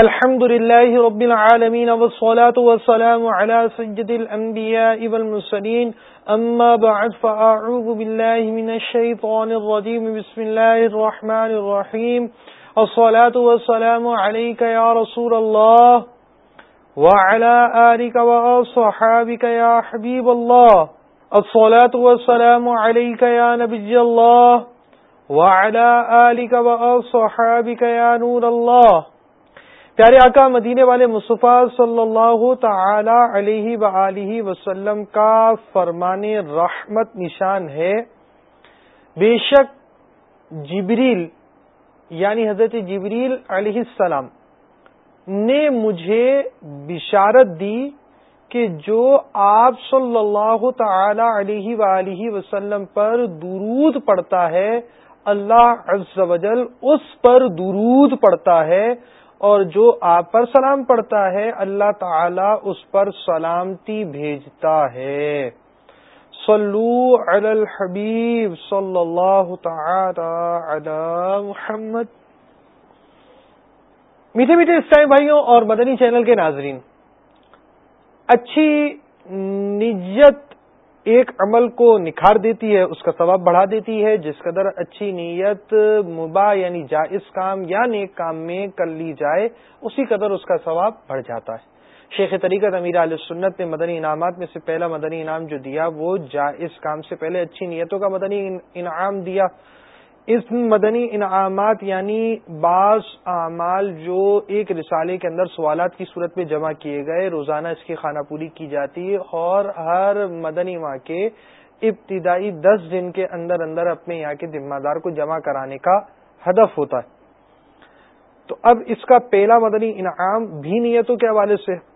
الحمد لله رب العالمين والصلاة والسلام على سجد الأنبياء والمسلين أما بعد، فأعوذ بالله من الشيطان الرجيم. بسم الله الرحمن الرحيم. الصلاة والسلام عليك يا رسول الله وعلى آلك وأصحابك يا حبيب الله. الصلاة والسلام عليك يا نبي الله وعلى آلك وأصحابك يا نور الله. پیارے آقا مدینے والے مصطفیٰ صلی اللہ تعالی علیہ و وسلم کا فرمان رحمت نشان ہے۔ بے شک جبریل یعنی حضرت جبریل علیہ السلام، نے مجھے بشارت دی کہ جو آپ صلی اللہ تعالی علیہ و وسلم پر درود پڑتا ہے، اللہ عز و جل اس پر درود پڑتا ہے۔ اور جو آپ پر سلام پڑتا ہے، اللہ تعالی اس پر سلامتی بھیجتا ہے۔ صلو علی الحبیب صلی اللہ تعالی علی محمد۔ میٹھے میٹھے اسٹائم بھائیوں اور مدنی چینل کے ناظرین، اچھی نیت ایک عمل کو نکھار دیتی ہے، اس کا ثواب بڑھا دیتی ہے، جس قدر اچھی نیت، مباح یعنی جائز کام یا نیک کام میں کر لی جائے، اسی قدر اس کا ثواب بڑھ جاتا ہے۔ شیخ طریقت امیر علیہ سنت نے مدنی انعامات میں سے پہلا مدنی انعام جو دیا، وہ جائز کام سے پہلے اچھی نیتوں کا مدنی انعام دیا۔ اس مدنی انعامات یعنی بعض اعمال جو ایک رسالے کے اندر سوالات کی صورت میں جمع کیے گئے، روزانہ اس کی خانہ پوری کی جاتی ہے اور ہر مدنی ماہ کے ابتدائی دس دن کے اندر اندر اپنے یہاں کے ذمہ دار کو جمع کرانے کا ہدف ہوتا ہے۔ تو اب اس کا پہلا مدنی انعام بھی نیتوں کے حوالے سے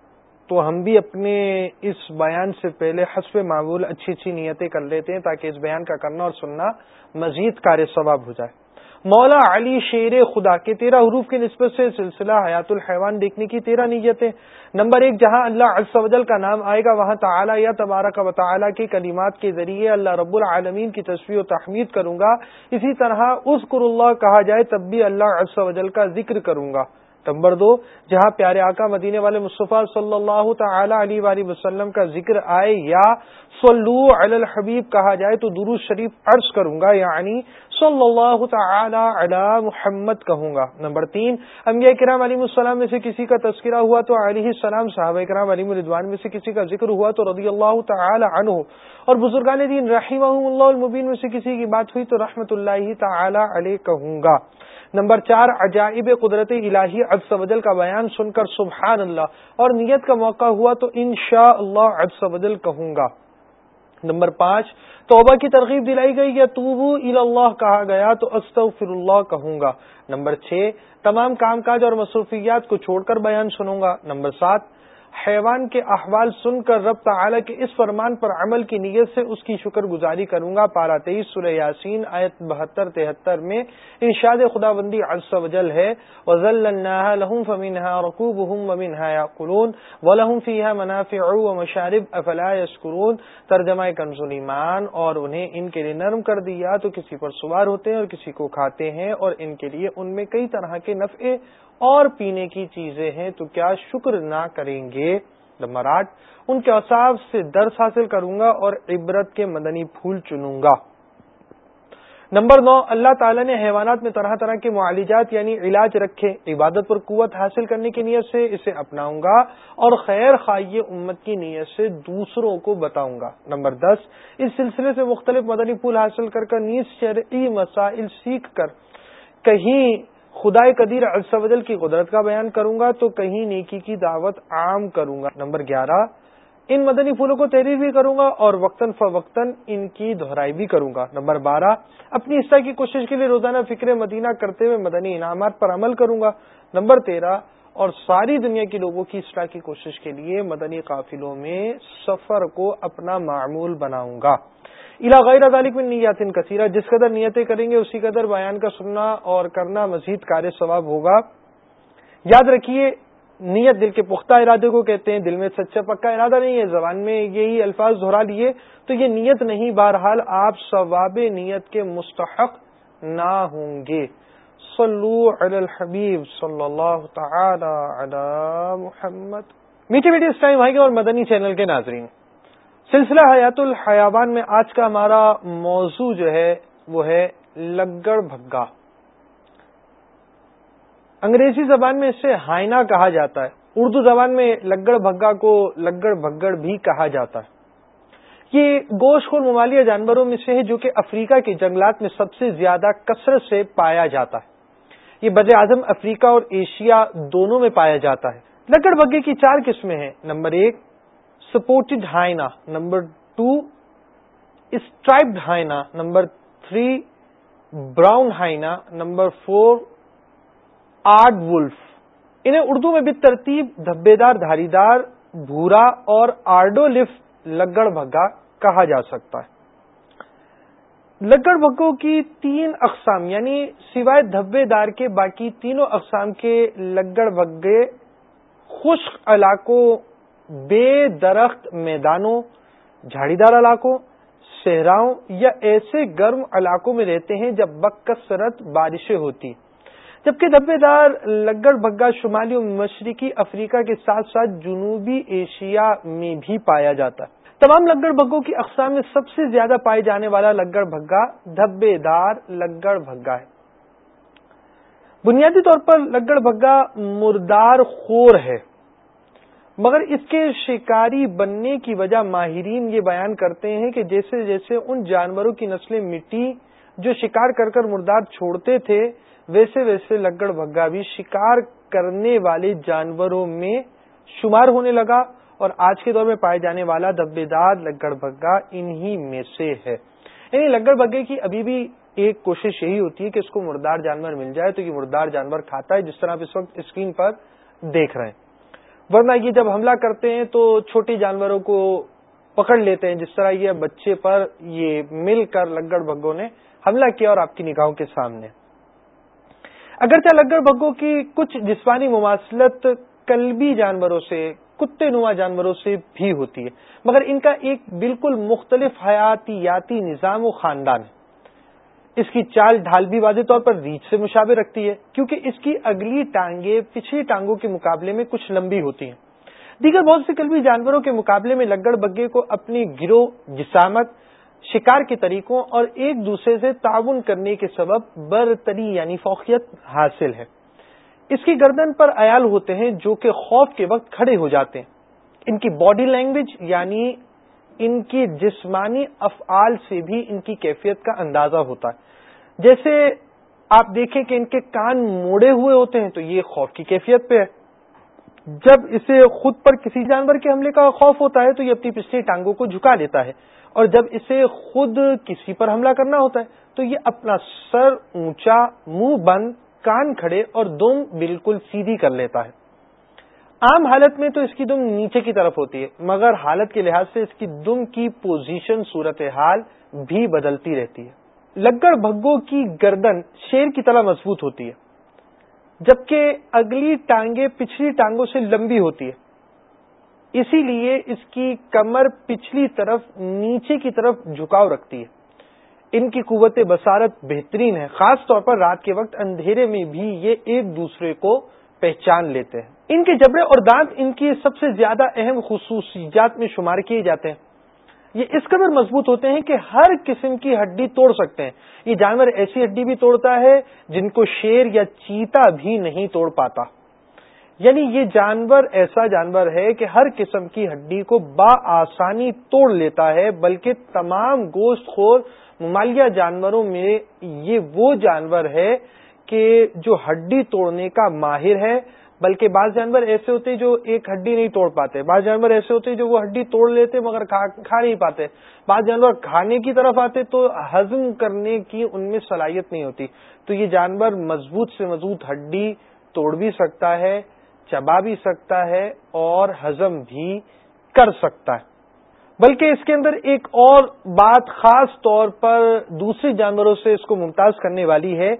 تو ہم بھی اپنے اس بیان سے پہلے حسب معمول اچھی اچھی نیتیں کر لیتے ہیں تاکہ اس بیان کا کرنا اور سننا مزید کار ثواب ہو جائے۔ مولا علی شیر خدا کے تیرہ حروف کی نسبت سے سلسلہ حیات الحیوان دیکھنے کی تیرہ نیتیں۔ نمبر ایک، جہاں اللہ وجل کا نام آئے گا، وہاں تعالی یا تبارہ کا وطالعہ کے کلمات کے ذریعے اللہ رب العالمین کی تصویر و تحمید کروں گا۔ اسی طرح اس اللہ کہا جائے تب بھی اللہ وجل کا ذکر کروں گا۔ نمبر دو، جہاں پیارے آقا مدینے والے مصطفیٰ صلی اللہ تعالی علیہ وآلہ وسلم کا ذکر آئے یا صلو علی الحبیب کہا جائے تو درو شریف عرض کروں گا یعنی صلی اللہ تعالی علی محمد کہوں گا۔ نمبر تین، انبیاء کرام علیہ السلام میں سے کسی کا تذکرہ ہوا تو علیہ السلام، صحابہ کرام علی مردوان میں سے کسی کا ذکر ہوا تو رضی اللہ تعالی عنہ۔ اور بزرگان دین رحمہ اللہ المبین میں سے کسی کی بات ہوئی تو رحمت اللہ تعالی علیہ کہوں گا۔ نمبر چار، عجائب قدرت الہی عز وجل کا بیان سن کر سبحان اللہ اور نیت کا موقع ہوا تو ان شاء اللہ عز وجل کہوں گا۔ نمبر پانچ، توبہ کی ترغیب دلائی گئی یا توبو اللہ کہا گیا تو استغفر اللہ کہوں گا۔ نمبر چھ، تمام کام کاج اور مصروفیات کو چھوڑ کر بیان سنوں گا۔ نمبر سات حیوان کے احوال سن کر رب تعالی کے اس فرمان پر عمل کی نیت سے اس کی شکر گزاری کروں گا۔ پارا تیئیس سورہ یاسین، آیت بہتر، تہتر میں ارشاد خدا بندی وجل ہے۔ وزل لہم فمنها رکوبهم ومنها یاکلون ولہم فیها منافع ومشارب افلا یشکرون ترجمہ کنز ایمان اور انہیں ان کے لیے نرم کر دیا تو کسی پر سوار ہوتے ہیں اور کسی کو کھاتے ہیں اور ان کے لیے ان میں کئی طرح کے نفع اور پینے کی چیزیں ہیں، تو کیا شکر نہ کریں گے؟ نمبر آٹھ ان کے اصاف سے درس حاصل کروں گا اور عبرت کے مدنی پھول چنوں گا۔ نمبر نو، اللہ تعالیٰ نے حیوانات میں طرح طرح کے معالجات یعنی علاج رکھے۔ عبادت پر قوت حاصل کرنے کی نیت سے اسے اپناؤں گا اور خیر خائی امت کی نیت سے دوسروں کو بتاؤں گا۔ نمبر دس، اس سلسلے سے مختلف مدنی پھول حاصل کر کر نیز شرعی مسائل سیکھ کر کہیں خدا قدیر السودل کی قدرت کا بیان کروں گا تو کہیں نیکی کی دعوت عام کروں گا۔ نمبر گیارہ، ان مدنی پھولوں کو تحریر بھی کروں گا اور وقتاً فوقتاً ان کی دہرائی بھی کروں گا۔ نمبر بارہ، اپنی حصہ کی کوشش کے لیے روزانہ فکر مدینہ کرتے ہوئے مدنی انعامات پر عمل کروں گا۔ نمبر تیرہ، اور ساری دنیا کے لوگوں کی اصلاح کی کوشش کے لیے مدنی قافلوں میں سفر کو اپنا معمول بناؤں گا۔ الا غیر ذالک میں نیت کثیرہ۔ جس قدر نیتیں کریں گے، اسی قدر بیان کا سننا اور کرنا مزید کار ثواب ہوگا۔ یاد رکھیے، نیت دل کے پختہ ارادے کو کہتے ہیں، دل میں سچا پکا ارادہ نہیں ہے، زبان میں یہی الفاظ دہرا لیے۔ تو یہ نیت نہیں، بہرحال آپ ثواب نیت کے مستحق نہ ہوں گے۔ صلو علی الحبیب صلی اللہ تعالی علی محمد۔ میٹھے میٹھے اس ٹائم بھائی اور مدنی چینل کے ناظرین۔ سلسلہ حیات الحیابان میں آج کا ہمارا موضوع جو ہے وہ ہے لگڑ بھگا انگریزی زبان میں اسے ہائنا کہا جاتا ہے۔ اردو زبان میں لگڑ بھگا کو لگڑ بھگڑ بھی کہا جاتا ہے۔ یہ گوشت خور ممالیہ جانوروں میں سے ہے جو کہ افریقہ کے جنگلات میں سب سے زیادہ کثرت سے پایا جاتا ہے۔ یہ بر اعظم افریقہ اور ایشیا دونوں میں پایا جاتا ہے۔ لکڑ بگے کی چار قسمیں ہیں۔ نمبر ایک spotted hyena number two striped hyena number three, brown hyena number four, aardwolf انہیں اردو میں بھی ترتیب دھبے دار دھاری دار بھورا اور آرڈو لفٹ لگڑ بھگا کہا جا سکتا ہے۔ لگڑ بھگوں کی تین اقسام یعنی سوائے دھبے دار کے باقی تینوں اقسام کے لگڑ بھگے خشک علاقوں بے درخت میدانوں جھاڑی دار علاقوں، صحراؤں یا ایسے گرم علاقوں میں رہتے ہیں جب بکثرت بارشیں ہوتی۔ جبکہ دھبے دار لگڑ بگا شمالی و مشرقی افریقہ کے ساتھ ساتھ جنوبی ایشیا میں بھی پایا جاتا۔ ہے تمام لگڑ بگوں کی اقسام میں سب سے زیادہ پائے جانے والا لگڑ بگا دھبے دار لگڑ بگا ہے۔ بنیادی طور پر لگڑ بگا مردار خور ہے۔ مگر اس کے شکاری بننے کی وجہ ماہرین یہ بیان کرتے ہیں کہ جیسے جیسے ان جانوروں کی نسلیں مٹی جو شکار کر کر مردار چھوڑتے تھے، ویسے ویسے لگڑ بگا بھی شکار کرنے والے جانوروں میں شمار ہونے لگا اور آج کے دور میں پائے جانے والا دبے دار لگڑ بگا انہی میں سے ہے۔ یعنی لگڑ بگے کی ابھی بھی ایک کوشش یہی ہوتی ہے کہ اس کو مردار جانور مل جائے تو یہ مردار جانور کھاتا ہے، جس طرح آپ اس وقت اسکرین پر دیکھ رہے ہیں۔ ورنہ یہ جب حملہ کرتے ہیں تو چھوٹے جانوروں کو پکڑ لیتے ہیں، جس طرح یہ بچے پر یہ مل کر لگڑ بگوں نے حملہ کیا اور آپ کی نگاہوں کے سامنے۔ اگرچہ لگڑ بگوں کی کچھ جسمانی مماثلت کلبی جانوروں سے، کتے نما جانوروں سے بھی ہوتی ہے، مگر ان کا ایک بالکل مختلف حیاتیاتی نظام و خاندان۔ ہے اس کی چال ڈھال بھی واضح طور پر ریچھ سے مشابہ رکھتی ہے، کیونکہ اس کی اگلی ٹانگیں پچھلی ٹانگوں کے مقابلے میں کچھ لمبی ہوتی ہیں۔ دیگر بہت سے کلبی جانوروں کے مقابلے میں لگڑ بگے کو اپنی گروہ، جسامت، شکار کے طریقوں اور ایک دوسرے سے تعاون کرنے کے سبب برتری یعنی فوقیت حاصل ہے۔ اس کی گردن پر ایال ہوتے ہیں جو کہ خوف کے وقت کھڑے ہو جاتے ہیں۔ ان کی باڈی لینگویج یعنی ان کی جسمانی افعال سے بھی ان کی کیفیت کا اندازہ ہوتا ہے۔ جیسے آپ دیکھیں کہ ان کے کان موڑے ہوئے ہوتے ہیں تو یہ خوف کی کیفیت پہ ہے۔ جب اسے خود پر کسی جانور کے حملے کا خوف ہوتا ہے تو یہ اپنی پچھلی ٹانگوں کو جھکا دیتا ہے۔ اور جب اسے خود کسی پر حملہ کرنا ہوتا ہے تو یہ اپنا سر اونچا، منہ بند، کان کھڑے اور دم بالکل سیدھی کر لیتا ہے۔ عام حالت میں تو اس کی دم نیچے کی طرف ہوتی ہے، مگر حالت کے لحاظ سے اس کی دم کی پوزیشن صورت حال بھی بدلتی رہتی ہے۔ لگڑ بھگوں کی گردن شیر کی طرح مضبوط ہوتی ہے، جبکہ اگلی ٹانگیں پچھلی ٹانگوں سے لمبی ہوتی ہے اسی لیے اس کی کمر پچھلی طرف نیچے کی طرف جھکاؤ رکھتی ہے۔ ان کی قوت بصارت بہترین ہے، خاص طور پر رات کے وقت اندھیرے میں بھی یہ ایک دوسرے کو پہچان لیتے ہیں۔ ان کے جبڑے اور دانت ان کی سب سے زیادہ اہم خصوصیات میں شمار کیے جاتے ہیں۔ یہ اس قدر مضبوط ہوتے ہیں کہ ہر قسم کی ہڈی توڑ سکتے ہیں۔ یہ جانور ایسی ہڈی بھی توڑتا ہے جن کو شیر یا چیتا بھی نہیں توڑ پاتا۔ یعنی یہ جانور ایسا جانور ہے کہ ہر قسم کی ہڈی کو با آسانی توڑ لیتا ہے، بلکہ تمام گوشت خور ممالیہ جانوروں میں یہ وہ جانور ہے کہ جو ہڈی توڑنے کا ماہر ہے۔ بلکہ بعض جانور ایسے ہوتے جو ایک ہڈی نہیں توڑ پاتے۔ بعض جانور ایسے ہوتے جو وہ ہڈی توڑ لیتے مگر کھا نہیں پاتے۔ بعض جانور کھانے کی طرف آتے تو ہضم کرنے کی ان میں صلاحیت نہیں ہوتی۔ تو یہ جانور مضبوط سے مضبوط ہڈی توڑ بھی سکتا ہے، چبا بھی سکتا ہے اور ہضم بھی کر سکتا ہے۔ بلکہ اس کے اندر ایک اور بات خاص طور پر دوسرے جانوروں سے اس کو ممتاز کرنے والی ہے۔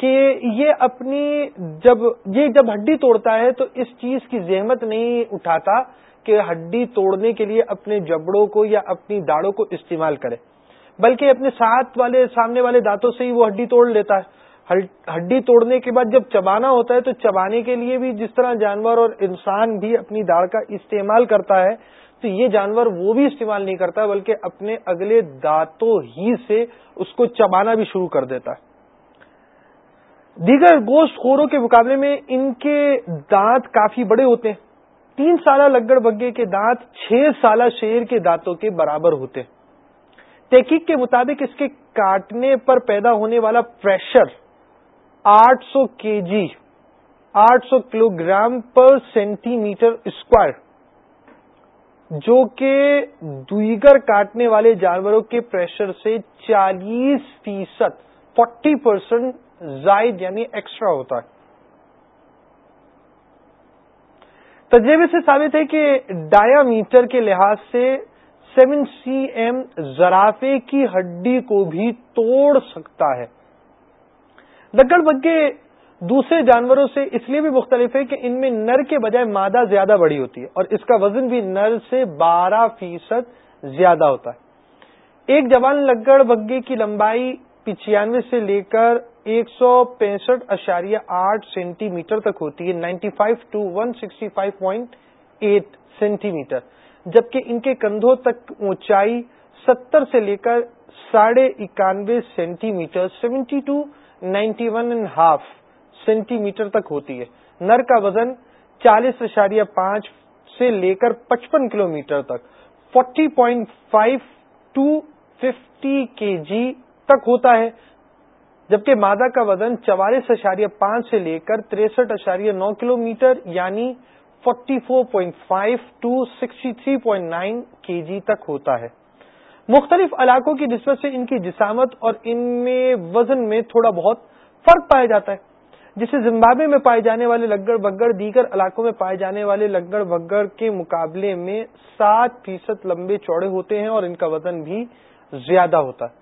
کہ یہ اپنی جب یہ جب ہڈی توڑتا ہے تو اس چیز کی زحمت نہیں اٹھاتا کہ ہڈی توڑنے کے لیے اپنے جبڑوں کو یا اپنی داڑوں کو استعمال کرے۔ بلکہ اپنے ساتھ والے، سامنے والے دانتوں سے ہی وہ ہڈی توڑ لیتا ہے۔ ہڈی توڑنے کے بعد جب چبانا ہوتا ہے تو چبانے کے لیے بھی جس طرح جانور اور انسان بھی اپنی داڑ کا استعمال کرتا ہے، تو یہ جانور وہ بھی استعمال نہیں کرتا بلکہ اپنے اگلے دانتوں ہی سے اس کو چبانا بھی شروع کر دیتا ہے۔ دیگر گوشت خوروں کے مقابلے میں ان کے دانت کافی بڑے ہوتے ہیں۔ تین سالہ لگڑ بگے کے دانت چھ سالہ شیر کے دانتوں کے برابر ہوتے ہیں۔ تحقیق کے مطابق اس کے کاٹنے پر پیدا ہونے والا پریشر آٹھ سو کے جی آٹھ سو کلو گرام پر سینٹی میٹر اسکوائر، جو کہ دیگر کاٹنے والے جانوروں کے پریشر سے چالیس فیصد، فورٹی پرسینٹ زائد یعنی ایکسٹرا ہوتا ہے۔ تجربے سے ثابت ہے کہ ڈایا میٹر کے لحاظ سے سیون سی ایم زرافے کی ہڈی کو بھی توڑ سکتا ہے۔ لگڑ بگے دوسرے جانوروں سے اس لیے بھی مختلف ہے کہ ان میں نر کے بجائے مادہ زیادہ بڑی ہوتی ہے اور اس کا وزن بھی نر سے بارہ فیصد زیادہ ہوتا ہے۔ ایک جوان لگڑ بگے کی لمبائی پچیانوے سے لے کر ایک سو پینسٹھ اشاریہ آٹھ سینٹی میٹر تک ہوتی ہے، ninety five to one sixty five point eight centimetre. جبکہ ان کے کندھوں تک اونچائی ستر سے لے کر ساڑھے اکانوے centimetre, seventy to ninety one and half centimetre تک ہوتی ہے۔ نر کا وزن چالیس اشاریہ پانچ سے لے کر پچپن کلو میٹر تک، forty point five to fifty K G تک ہوتا ہے۔ جبکہ مادہ کا وزن چوالیس اشاریہ پانچ سے لے کر تریسٹھ اشاریہ نو کلو میٹر یعنی forty four point five to sixty three point nine K G تک ہوتا ہے۔ مختلف علاقوں کی نسبت سے ان کی جسامت اور ان میں وزن میں تھوڑا بہت فرق پایا جاتا ہے، جسے زمبابے میں پائے جانے والے لگڑ بگڑ دیگر علاقوں میں پائے جانے والے لگڑ بگڑ کے مقابلے میں سات فیصد لمبے چوڑے ہوتے ہیں اور ان کا وزن بھی زیادہ ہوتا ہے۔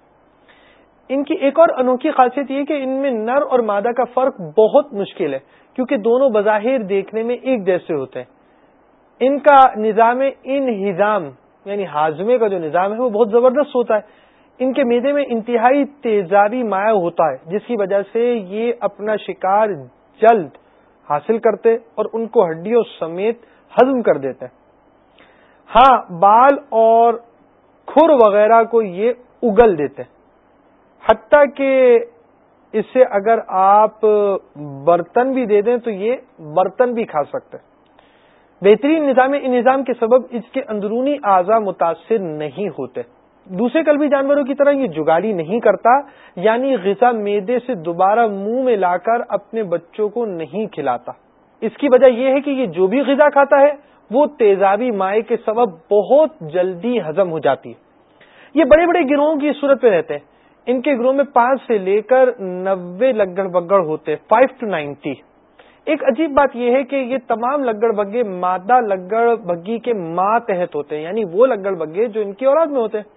ان کی ایک اور انوکھی خاصیت یہ کہ ان میں نر اور مادہ کا فرق بہت مشکل ہے، کیونکہ دونوں بظاہر دیکھنے میں ایک جیسے ہوتے ہیں۔ ان کا نظام انہضام یعنی ہاضمے کا جو نظام ہے، وہ بہت زبردست ہوتا ہے۔ ان کے میدے میں انتہائی تیزابی مایہ ہوتا ہے، جس کی وجہ سے یہ اپنا شکار جلد حاصل کرتے اور ان کو ہڈیوں سمیت ہضم کر دیتے ہیں۔ ہاں بال اور کھر وغیرہ کو یہ اگل دیتے ہیں۔ حتیٰ کہ اس سے اگر آپ برتن بھی دے دیں تو یہ برتن بھی کھا سکتے بہترین نظام نظام کے سبب اس کے اندرونی اعضا متاثر نہیں ہوتے۔ دوسرے کلبی جانوروں کی طرح یہ جگاڑی نہیں کرتا یعنی غذا میدے سے دوبارہ منہ میں لا کر اپنے بچوں کو نہیں کھلاتا۔ اس کی وجہ یہ ہے کہ یہ جو بھی غذا کھاتا ہے، وہ تیزابی مائع کے سبب بہت جلدی ہزم ہو جاتی ہے۔ یہ بڑے بڑے گروہوں کی صورت پہ رہتے ہیں۔ ان کے گروہ میں پانچ سے لے کر نوے لگڑ بگڑ ہوتے فائیو ٹو نائنٹی ایک عجیب بات یہ ہے کہ یہ تمام لگڑ بگے مادہ لگڑ بگی کے ماں تحت ہوتے ہیں یعنی وہ لگڑ بگے جو ان کی اولاد میں ہوتے ہیں۔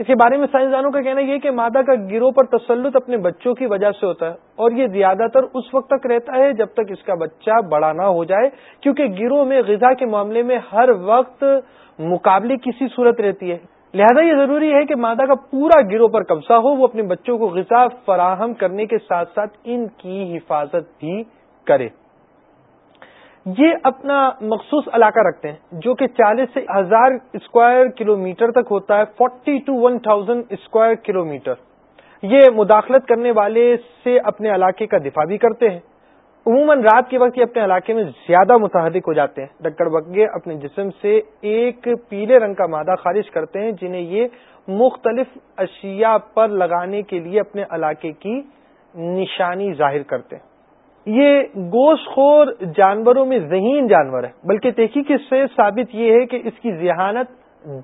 اس کے بارے میں سائنسدانوں کا کہنا یہ کہ مادہ کا گروہ پر تسلط اپنے بچوں کی وجہ سے ہوتا ہے اور یہ زیادہ تر اس وقت تک رہتا ہے جب تک اس کا بچہ بڑا نہ ہو جائے، کیونکہ گروہ میں غذا کے معاملے میں ہر وقت مقابلے کسی صورت رہتی ہے۔ لہذا یہ ضروری ہے کہ مادہ کا پورا گروہ پر قبضہ ہو، وہ اپنے بچوں کو غذا فراہم کرنے کے ساتھ ساتھ ان کی حفاظت بھی کرے۔ یہ اپنا مخصوص علاقہ رکھتے ہیں جو کہ چالیس سے ہزار اسکوائر کلو میٹر تک ہوتا ہے، forty to one thousand square kilometre یہ مداخلت کرنے والے سے اپنے علاقے کا دفاع بھی کرتے ہیں۔ عموماً رات کے وقت یہ اپنے علاقے میں زیادہ متحرک ہو جاتے ہیں۔ ڈکڑ بگے اپنے جسم سے ایک پیلے رنگ کا مادہ خارج کرتے ہیں، جنہیں یہ مختلف اشیاء پر لگانے کے لیے اپنے علاقے کی نشانی ظاہر کرتے ہیں۔ یہ گوشت خور جانوروں میں ذہین جانور ہے بلکہ تحقیق سے ثابت یہ ہے کہ اس کی ذہانت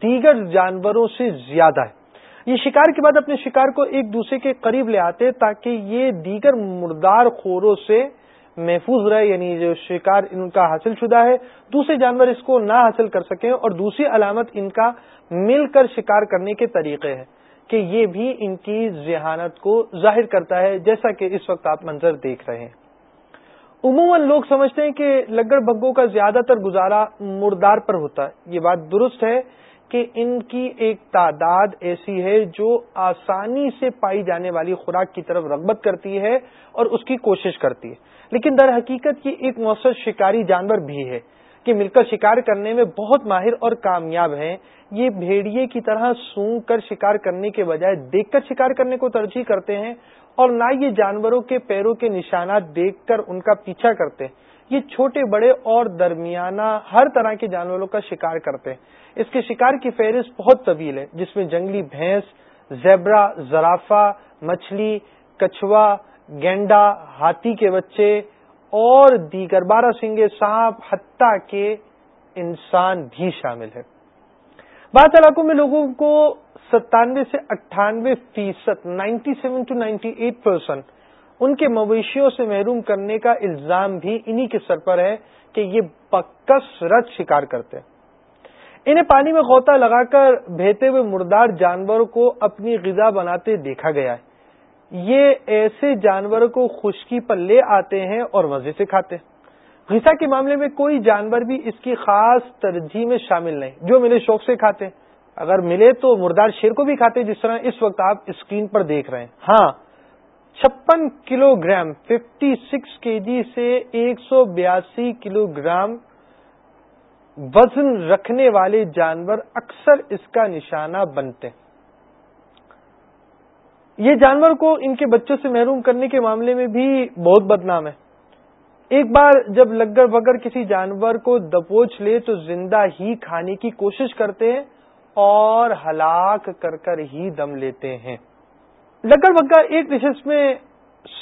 دیگر جانوروں سے زیادہ ہے۔ یہ شکار کے بعد اپنے شکار کو ایک دوسرے کے قریب لے آتے تاکہ یہ دیگر مردار خوروں سے محفوظ رہے یعنی جو شکار ان کا حاصل شدہ ہے، دوسرے جانور اس کو نہ حاصل کر سکیں اور دوسری علامت ان کا مل کر شکار کرنے کے طریقے ہیں کہ یہ بھی ان کی ذہانت کو ظاہر کرتا ہے، جیسا کہ اس وقت آپ منظر دیکھ رہے ہیں۔ عموماً لوگ سمجھتے ہیں کہ لگڑ بگوں کا زیادہ تر گزارا مردار پر ہوتا ہے۔ یہ بات درست ہے کہ ان کی ایک تعداد ایسی ہے جو آسانی سے پائی جانے والی خوراک کی طرف رغبت کرتی ہے اور اس کی کوشش کرتی ہے۔ لیکن در حقیقت یہ ایک مؤثر شکاری جانور بھی ہے کہ مل کر شکار کرنے میں بہت ماہر اور کامیاب ہیں۔ یہ بھیڑیے کی طرح سونگ کر شکار کرنے کے بجائے دیکھ کر شکار کرنے کو ترجیح کرتے ہیں اور نہ یہ جانوروں کے پیروں کے نشانات دیکھ کر ان کا پیچھا کرتے ہیں۔ یہ چھوٹے، بڑے اور درمیانہ ہر طرح کے جانوروں کا شکار کرتے ہیں۔ اس کے شکار کی فہرست بہت طویل ہے، جس میں جنگلی بھینس، زیبرا، زرافہ، مچھلی، کچھوا گینڈا، ہاتھی کے بچے اور دیگر بارہ سنگے سانپ، حتیٰ کے انسان بھی شامل ہے۔ بعض علاقوں میں لوگوں کو ستانوے سے اٹھانوے فیصد، ninety seven to ninety eight percent ان کے مویشیوں سے محروم کرنے کا الزام بھی انہی کے سر پر ہے کہ یہ بکس رت شکار کرتے ہیں۔ انہیں پانی میں غوطہ لگا کر بہتے ہوئے مردار جانور کو اپنی غذا بناتے دیکھا گیا ہے۔ یہ ایسے جانوروں کو خشکی پر لے آتے ہیں اور مزے سے کھاتے ہیں۔ غذا کے معاملے میں کوئی جانور بھی اس کی خاص ترجیح میں شامل نہیں، جو ملے شوق سے کھاتے ہیں۔ اگر ملے تو مردار شیر کو بھی کھاتے جس طرح اس وقت آپ اسکرین پر دیکھ رہے ہیں۔ ہاں چھپن کلو گرام، ففٹی سکس کے جی سے ایک سو بیاسی کلو گرام وزن رکھنے والے جانور اکثر اس کا نشانہ بنتے ہیں۔ یہ جانور کو ان کے بچوں سے محروم کرنے کے معاملے میں بھی بہت بدنام ہے۔ ایک بار جب لگر بگر کسی جانور کو دبوچ لے تو زندہ ہی کھانے کی کوشش کرتے ہیں اور ہلاک کر کر ہی دم لیتے ہیں۔ لگر بگا ایک ڈشز میں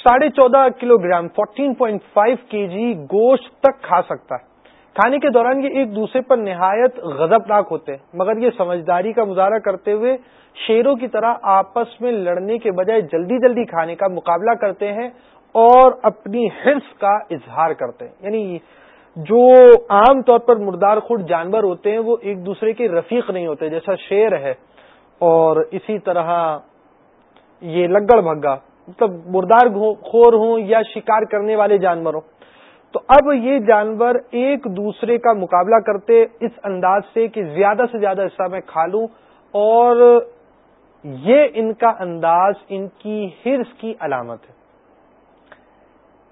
ساڑھے چودہ kilogram fourteen point five K G گوشت تک کھا سکتا ہے۔ کھانے کے دوران یہ ایک دوسرے پر نہایت غضبناک ہوتے ہیں۔ مگر یہ سمجھداری کا مظاہرہ کرتے ہوئے شیروں کی طرح آپس میں لڑنے کے بجائے جلدی جلدی کھانے کا مقابلہ کرتے ہیں اور اپنی حرص کا اظہار کرتے ہیں۔ یعنی جو عام طور پر مردار خود جانور ہوتے ہیں، وہ ایک دوسرے کے رفیق نہیں ہوتے، جیسا شیر ہے۔ اور اسی طرح یہ لگڑ بھگا مطلب مردار خور ہوں یا شکار کرنے والے جانور ہوں۔ تو اب یہ جانور ایک دوسرے کا مقابلہ کرتے اس انداز سے کہ زیادہ سے زیادہ حصہ میں کھا لوں اور یہ ان کا انداز، ان کی ہرس کی علامت ہے۔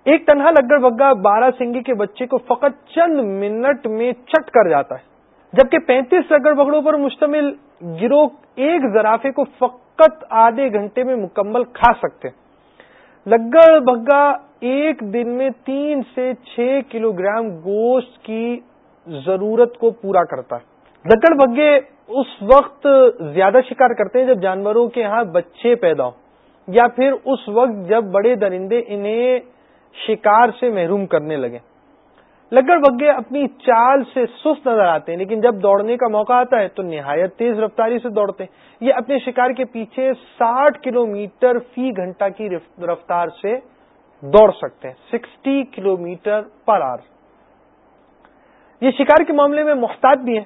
ایک تنہا لگڑ بگا بارہ سنگی کے بچے کو فقط چند منٹ میں چٹ کر جاتا ہے، جبکہ پینتیس لگڑ بگڑوں پر مشتمل گروہ ایک زرافے کو فقط آدھے گھنٹے میں مکمل کھا سکتے لگڑ بگا ایک دن میں تین سے چھ کلو گرام گوشت کی ضرورت کو پورا کرتا ہے۔ لکڑ بگے اس وقت زیادہ شکار کرتے ہیں جب جانوروں کے ہاں بچے پیدا ہوں، یا پھر اس وقت جب بڑے درندے انہیں شکار سے محروم کرنے لگے۔ لگڑ بگے اپنی چال سے سست نظر آتے ہیں، لیکن جب دوڑنے کا موقع آتا ہے تو نہایت تیز رفتاری سے دوڑتے ہیں۔ یہ اپنے شکار کے پیچھے ساٹھ کلو میٹر فی گھنٹہ کی رفتار سے دوڑ سکتے ہیں، sixty kilometre per hour یہ شکار کے معاملے میں محتاط بھی ہیں۔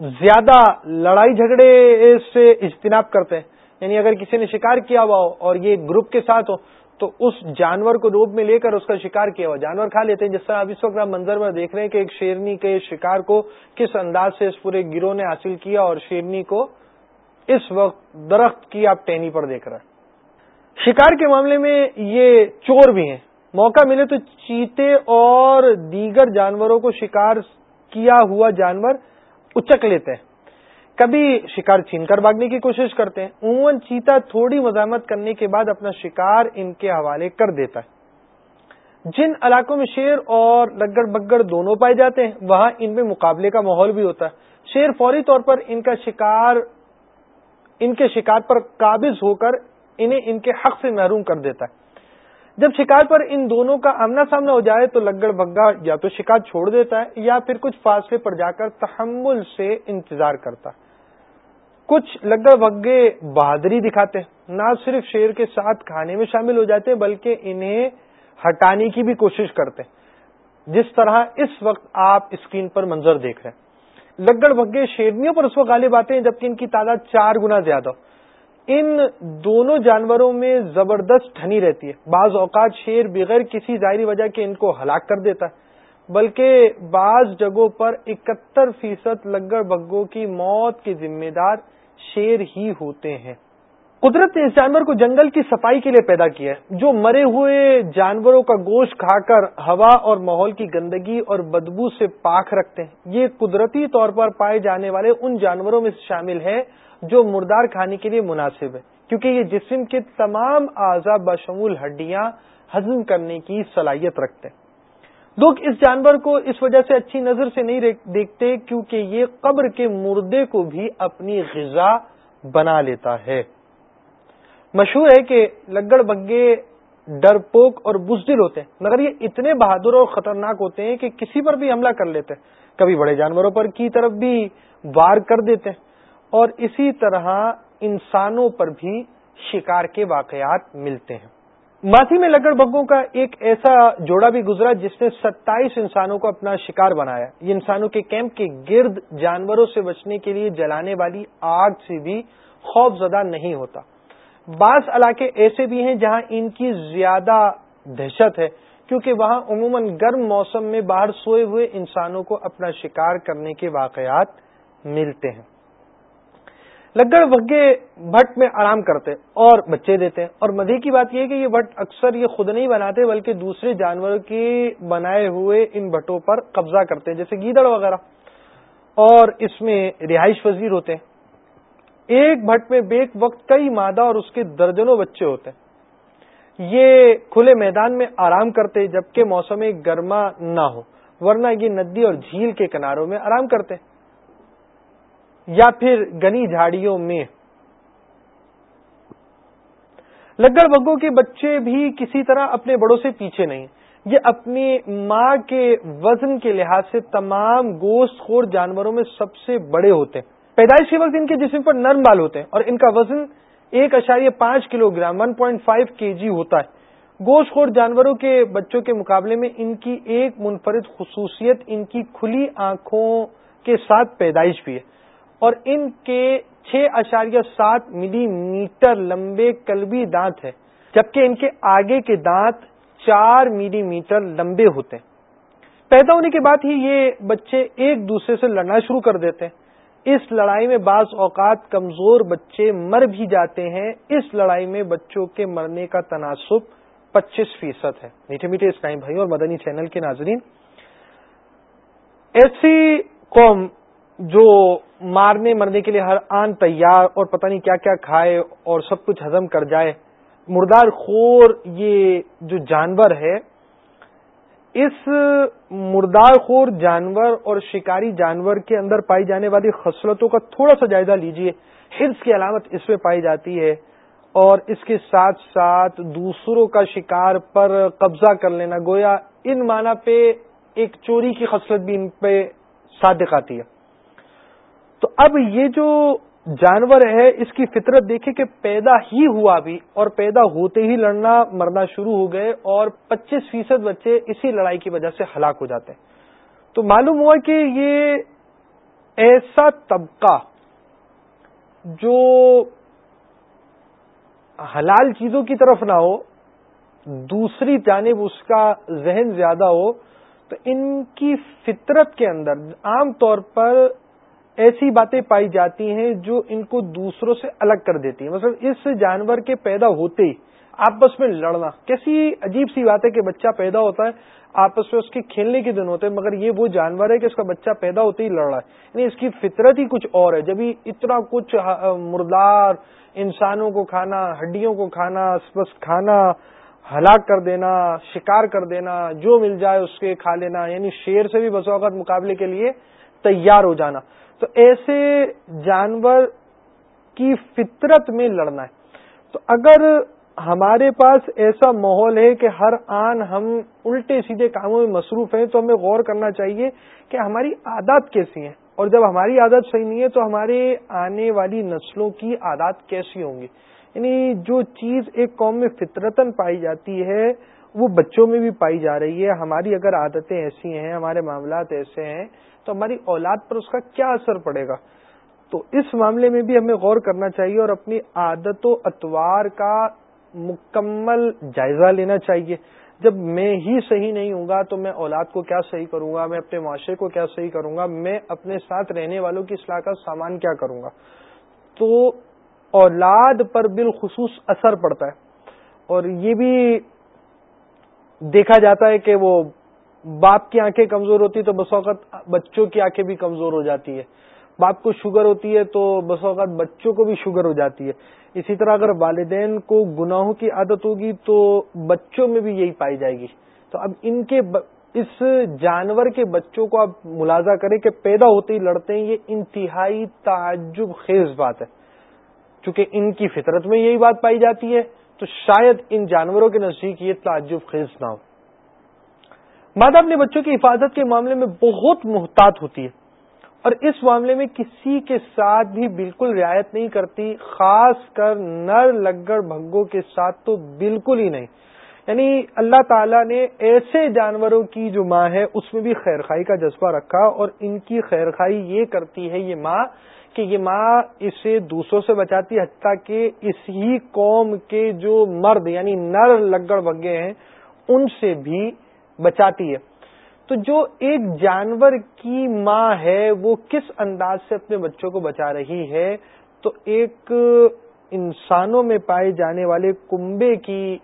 زیادہ لڑائی جھگڑے سے اجتناب کرتے ہیں۔ یعنی اگر کسی نے شکار کیا ہوا ہو اور یہ گروپ کے ساتھ ہو، تو اس جانور کو روپ میں لے کر اس کا شکار کیا ہوا۔ جانور کھا لیتے ہیں۔ جس طرح اب اس وقت آپ منظر میں دیکھ رہے ہیں کہ ایک شیرنی کے شکار کو کس انداز سے اس پورے گروہ نے حاصل کیا اور شیرنی کو اس وقت درخت کی آپ ٹہنی پر دیکھ رہے ہیں۔ شکار کے معاملے میں یہ چور بھی ہیں۔ موقع ملے تو چیتے اور دیگر جانوروں کو شکار کیا ہوا جانور اچک لیتے ہیں۔ کبھی شکار چھین کر بھاگنے کی کوشش کرتے ہیں۔ عموماً چیتا تھوڑی مزاحمت کرنے کے بعد اپنا شکار ان کے حوالے کر دیتا ہے۔ جن علاقوں میں شیر اور لگڑ بگڑ دونوں پائے جاتے ہیں، وہاں ان میں مقابلے کا ماحول بھی ہوتا ہے۔ شیر فوری طور پر ان کا شکار، ان کے شکار پر قابض ہو کر انہیں ان کے حق سے محروم کر دیتا ہے۔ جب شکار پر ان دونوں کا آمنا سامنا ہو جائے تو لگڑ بگا یا تو شکار چھوڑ دیتا ہے یا پھر کچھ فاصلے پر جا کر تحمل سے انتظار کرتا ہے۔ کچھ لگڑ بگے بہادری دکھاتے ہیں۔ نہ صرف شیر کے ساتھ کھانے میں شامل ہو جاتے ہیں، بلکہ انہیں ہٹانے کی بھی کوشش کرتے ہیں۔ جس طرح اس وقت آپ اسکرین پر منظر دیکھ رہے ہیں۔ لگڑ بگے شیرنیوں پر اس وقت غالب آتے ہیں جبکہ ان کی تعداد چار گنا زیادہ ہو۔ ان دونوں جانوروں میں زبردست ٹھنی رہتی ہے۔ بعض اوقات شیر بغیر کسی ظاہری وجہ کے ان کو ہلاک کر دیتا ہے، بلکہ بعض جگہوں پر اکہتر فیصد لگڑ بگوں کی موت کے ذمہ دار شیر ہی ہوتے ہیں۔ قدرت نے اس جانور کو جنگل کی صفائی کے لیے پیدا کیا ہے، جو مرے ہوئے جانوروں کا گوشت کھا کر ہوا اور ماحول کی گندگی اور بدبو سے پاک رکھتے ہیں۔ یہ قدرتی طور پر پائے جانے والے ان جانوروں میں شامل ہے جو مردار کھانے کے لیے مناسب ہے، کیونکہ یہ جسم کے تمام اعضا بشمول ہڈیاں ہضم کرنے کی صلاحیت رکھتے ہیں۔ لوگ اس جانور کو اس وجہ سے اچھی نظر سے نہیں دیکھتے کیونکہ یہ قبر کے مردے کو بھی اپنی غذا بنا لیتا ہے۔ مشہور ہے کہ لگڑ بگے ڈرپوک اور بزدل ہوتے ہیں، مگر یہ اتنے بہادر اور خطرناک ہوتے ہیں کہ کسی پر بھی حملہ کر لیتے ہیں۔ کبھی بڑے جانوروں پر کی طرف بھی وار کر دیتے ہیں۔ اور اسی طرح انسانوں پر بھی شکار کے واقعات ملتے ہیں۔ ماسی میں لگڑ بگوں کا ایک ایسا جوڑا بھی گزرا جس نے ستائیس انسانوں کو اپنا شکار بنایا۔ یہ انسانوں کے کیمپ کے گرد جانوروں سے بچنے کے لیے جلانے والی آگ سے بھی خوف زدہ نہیں ہوتا۔ بعض علاقے ایسے بھی ہیں جہاں ان کی زیادہ دہشت ہے، کیونکہ وہاں عموماً گرم موسم میں باہر سوئے ہوئے انسانوں کو اپنا شکار کرنے کے واقعات ملتے ہیں۔ لگڑ بگے بھٹ میں آرام کرتے اور بچے دیتے ہیں۔ اور مدی کی بات یہ ہے کہ یہ بھٹ اکثر یہ خود نہیں بناتے بلکہ دوسرے جانوروں کے بنائے ہوئے ان بھٹوں پر قبضہ کرتے ہیں، جیسے گیدڑ وغیرہ۔ اور اس میں رہائش وزیر ہوتے ہیں۔ ایک بھٹ میں بیک وقت کئی مادہ اور اس کے درجنوں بچے ہوتے ہیں۔ یہ کھلے میدان میں آرام کرتے جبکہ موسم گرما نہ ہو، ورنہ یہ ندی اور جھیل کے کناروں میں آرام کرتے یا پھر گنی جھاڑیوں میں۔ لگڑ بگوں کے بچے بھی کسی طرح اپنے بڑوں سے پیچھے نہیں۔ یہ اپنی ماں کے وزن کے لحاظ سے تمام گوشت خور جانوروں میں سب سے بڑے ہوتے ہیں۔ پیدائش کے وقت ان کے جسم پر نرم بال ہوتے ہیں اور ان کا وزن ایک اشاریہ پانچ kilogram one point five K G ہوتا ہے۔ گوشت خور جانوروں کے بچوں کے مقابلے میں ان کی ایک منفرد خصوصیت ان کی کھلی آنکھوں کے ساتھ پیدائش بھی ہے۔ اور ان کے چھ اشاریہ سات ملی میٹر لمبے کلبی دانت ہے جبکہ ان کے آگے کے دانت چار ملی میٹر لمبے ہوتے ہیں۔ پیدا ہونے کے بعد ہی یہ بچے ایک دوسرے سے لڑنا شروع کر دیتے ہیں۔ اس لڑائی میں بعض اوقات کمزور بچے مر بھی جاتے ہیں۔ اس لڑائی میں بچوں کے مرنے کا تناسب پچیس فیصد ہے۔ میٹھے میٹھے اسلام بھائی اور مدنی چینل کے ناظرین، ایسی قوم جو مارنے مرنے کے لیے ہر آن تیار اور پتہ نہیں کیا کیا کھائے اور سب کچھ ہضم کر جائے۔ مردار خور یہ جو جانور ہے، اس مردار خور جانور اور شکاری جانور کے اندر پائی جانے والی خصلتوں کا تھوڑا سا جائزہ لیجیے۔ ہرس کی علامت اس میں پائی جاتی ہے اور اس کے ساتھ ساتھ دوسروں کا شکار پر قبضہ کر لینا۔ گویا ان معنی پہ ایک چوری کی خصلت بھی ان پہ صادق آتی ہے۔ تو اب یہ جو جانور ہے، اس کی فطرت دیکھے کہ پیدا ہی ہوا بھی اور پیدا ہوتے ہی لڑنا، مرنا شروع ہو گئے اور پچیس فیصد بچے اسی لڑائی کی وجہ سے ہلاک ہو جاتے ہیں۔ تو معلوم ہوا کہ یہ ایسا طبقہ جو حلال چیزوں کی طرف نہ ہو، دوسری جانب اس کا ذہن زیادہ ہو، تو ان کی فطرت کے اندر عام طور پر ایسی باتیں پائی جاتی ہیں جو ان کو دوسروں سے الگ کر دیتی ہیں۔ مثلا اس جانور کے پیدا ہوتے ہی آپس میں لڑنا۔ کیسی عجیب سی بات ہے کہ بچہ پیدا ہوتا ہے، آپس میں اس کے کھیلنے کے دن ہوتے ہیں، مگر یہ وہ جانور ہے کہ اس کا بچہ پیدا ہوتے ہی لڑ رہا ہے۔ یعنی اس کی فطرت ہی کچھ اور ہے۔ جبھی اتنا کچھ مردار انسانوں کو کھانا، ہڈیوں کو کھانا، بس کھانا ہلاک کر دینا، شکار کر دینا، جو مل جائے اس کے کھا لینا یعنی شیر سے بھی بس اوقات مقابلے کے لیے تیار ہو جانا۔ تو ایسے جانور کی فطرت میں لڑنا ہے۔ تو اگر ہمارے پاس ایسا ماحول ہے کہ ہر آن ہم الٹے سیدھے کاموں میں مصروف ہیں، تو ہمیں غور کرنا چاہیے کہ ہماری عادات کیسی ہیں۔ اور جب ہماری عادت صحیح نہیں ہے، تو ہمارے آنے والی نسلوں کی عادات کیسی ہوں گی۔ یعنی جو چیز ایک قوم میں فطرتن پائی جاتی ہے، وہ بچوں میں بھی پائی جا رہی ہے۔ ہماری اگر عادتیں ایسی ہیں، ہمارے معاملات ایسے ہیں تو ہماری اولاد پر اس کا کیا اثر پڑے گا؟ تو اس معاملے میں بھی ہمیں غور کرنا چاہیے اور اپنی عادت و اتوار کا مکمل جائزہ لینا چاہیے۔ جب میں ہی صحیح نہیں ہوں گا تو میں اولاد کو کیا صحیح کروں گا؟ میں اپنے معاشرے کو کیا صحیح کروں گا؟ میں اپنے ساتھ رہنے والوں کی اصلاح کا سامان کیا کروں گا؟ تو اولاد پر بالخصوص اثر پڑتا ہے۔ اور یہ بھی دیکھا جاتا ہے کہ وہ باپ کی آنکھیں کمزور ہوتی تو بس اوقات بچوں کی آنکھیں بھی کمزور ہو جاتی ہے باپ کو شوگر ہوتی ہے تو بس اوقات بچوں کو بھی شوگر ہو جاتی ہے۔ اسی طرح اگر والدین کو گناہوں کی عادت ہوگی تو بچوں میں بھی یہی پائی جائے گی۔ تو اب ان کے ب... اس جانور کے بچوں کو آپ ملازہ کریں کہ پیدا ہوتے ہی لڑتے ہیں، یہ انتہائی تعجب خیز بات ہے۔ چونکہ ان کی فطرت میں یہی بات پائی جاتی ہے، تو شاید ان جانوروں کے نزدیک یہ تعجب خیز نہ ہو۔ مادہ اپنے بچوں کی حفاظت کے معاملے میں بہت محتاط ہوتی ہے اور اس معاملے میں کسی کے ساتھ بھی بالکل رعایت نہیں کرتی، خاص کر نر لگڑ بھگوں کے ساتھ تو بالکل ہی نہیں۔ یعنی اللہ تعالیٰ نے ایسے جانوروں کی جو ماں ہے، اس میں بھی خیر خائی کا جذبہ رکھا اور ان کی خیر خائی یہ کرتی ہے، یہ ماں، کہ یہ ماں اسے دوسروں سے بچاتی ہے، حتیٰ کہ اس ہی قوم کے جو مرد یعنی نر لگڑ بگے ہیں، ان سے بھی بچاتی ہے۔ تو جو ایک جانور کی ماں ہے، وہ کس انداز سے اپنے بچوں کو بچا رہی ہے؟ تو ایک انسانوں میں پائے جانے والے کنبے کی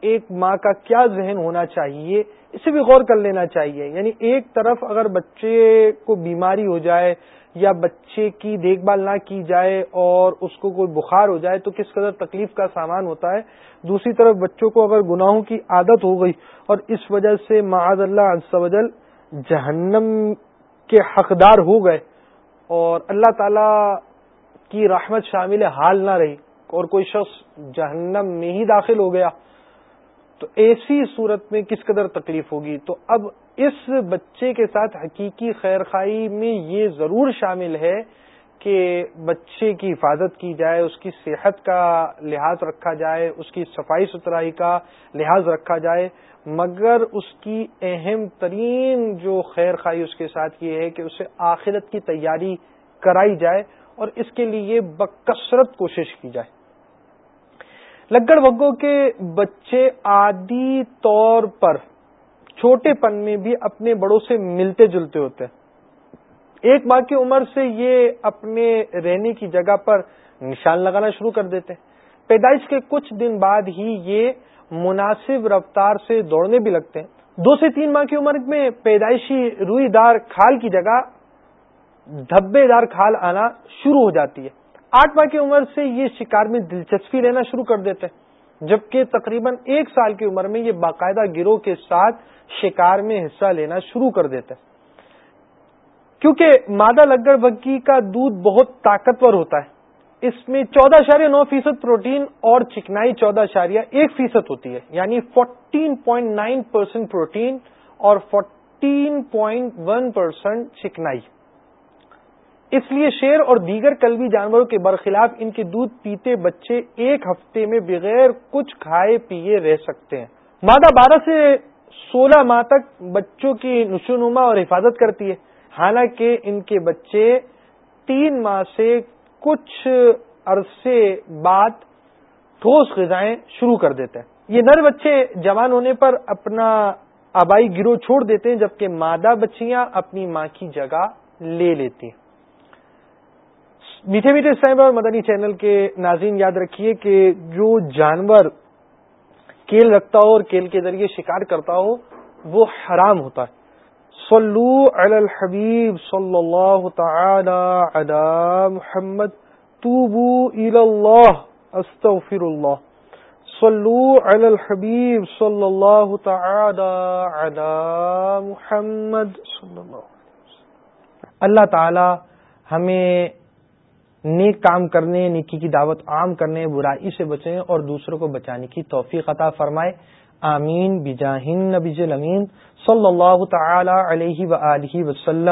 ایک ماں کا کیا ذہن ہونا چاہیے؟ اسے بھی غور کر لینا چاہیے۔ یعنی ایک طرف اگر بچے کو بیماری ہو جائے یا بچے کی دیکھ بھال نہ کی جائے اور اس کو کوئی بخار ہو جائے تو کس قدر تکلیف کا سامان ہوتا ہے۔ دوسری طرف بچوں کو اگر گناہوں کی عادت ہو گئی اور اس وجہ سے معاذ اللہ وجل جہنم کے حقدار ہو گئے اور اللہ تعالی کی رحمت شامل حال نہ رہی اور کوئی شخص جہنم میں ہی داخل ہو گیا تو ایسی صورت میں کس قدر تکلیف ہوگی؟ تو اب اس بچے کے ساتھ حقیقی خیر خائی میں یہ ضرور شامل ہے کہ بچے کی حفاظت کی جائے، اس کی صحت کا لحاظ رکھا جائے، اس کی صفائی ستھرائی کا لحاظ رکھا جائے۔ مگر اس کی اہم ترین جو خیر خائی اس کے ساتھ یہ ہے کہ اسے آخرت کی تیاری کرائی جائے اور اس کے لیے بکثرت کوشش کی جائے۔ لگڑ وگوں کے بچے عادی طور پر چھوٹے پن میں بھی اپنے بڑوں سے ملتے جلتے ہوتے ہیں۔ ایک ماہ کی عمر سے یہ اپنے رہنے کی جگہ پر نشان لگانا شروع کر دیتے ہیں۔ پیدائش کے کچھ دن بعد ہی یہ مناسب رفتار سے دوڑنے بھی لگتے ہیں۔ دو سے تین ماہ کی عمر میں پیدائشی روئی دار کھال کی جگہ دھبے دار کھال آنا شروع ہو جاتی ہے۔ آٹھ ماہ کی عمر سے یہ شکار میں دلچسپی لینا شروع کر دیتے ہیں۔ جبکہ تقریباً ایک سال کی عمر میں یہ باقاعدہ گروہ کے ساتھ شکار میں حصہ لینا شروع کر دیتے ہیں۔ کیونکہ مادہ لگڑ بگی کا دودھ بہت طاقتور ہوتا ہے۔ اس میں چودہ اشاریہ نو فیصد پروٹین اور چکنائی چودہ اشاریہ ایک فیصد ہوتی ہے۔ یعنی fourteen point nine percent protein اور فورٹین پوائنٹ ون پرسینٹ چکنائی۔ اس لیے شیر اور دیگر کلبی جانوروں کے برخلاف ان کے دودھ پیتے بچے ایک ہفتے میں بغیر کچھ کھائے پیے رہ سکتے ہیں۔ مادہ بارہ سے سولہ ماہ تک بچوں کی نشونما اور حفاظت کرتی ہے۔ حالانکہ ان کے بچے تین ماہ سے کچھ عرصے بعد ٹھوس غذائیں شروع کر دیتے ہیں۔ یہ نر بچے جوان ہونے پر اپنا آبائی گروہ چھوڑ دیتے ہیں، جبکہ مادہ بچیاں اپنی ماں کی جگہ لے لیتی ہیں۔ میٹھے میٹھے صاحب اور مدنی چینل کے ناظرین یاد رکھیے کہ جو جانور کیل رکھتا ہو اور کیل کے ذریعے شکار کرتا ہو، وہ حرام ہوتا ہے۔ صلو علی الحبیب صلی اللہ تعالی علی محمد، توبو الى اللہ استغفر اللہ صلو علی الحبیب صلی اللہ تعالی علی محمد صلی اللہ اللہ تعالی ہمیں نیک کام کرنے، نیکی کی دعوت عام کرنے، برائی سے بچیں اور دوسروں کو بچانے کی توفیق عطا فرمائے۔ آمین۔ بجاہن نبی امین صلی اللہ تعالی علیہ و وسلم۔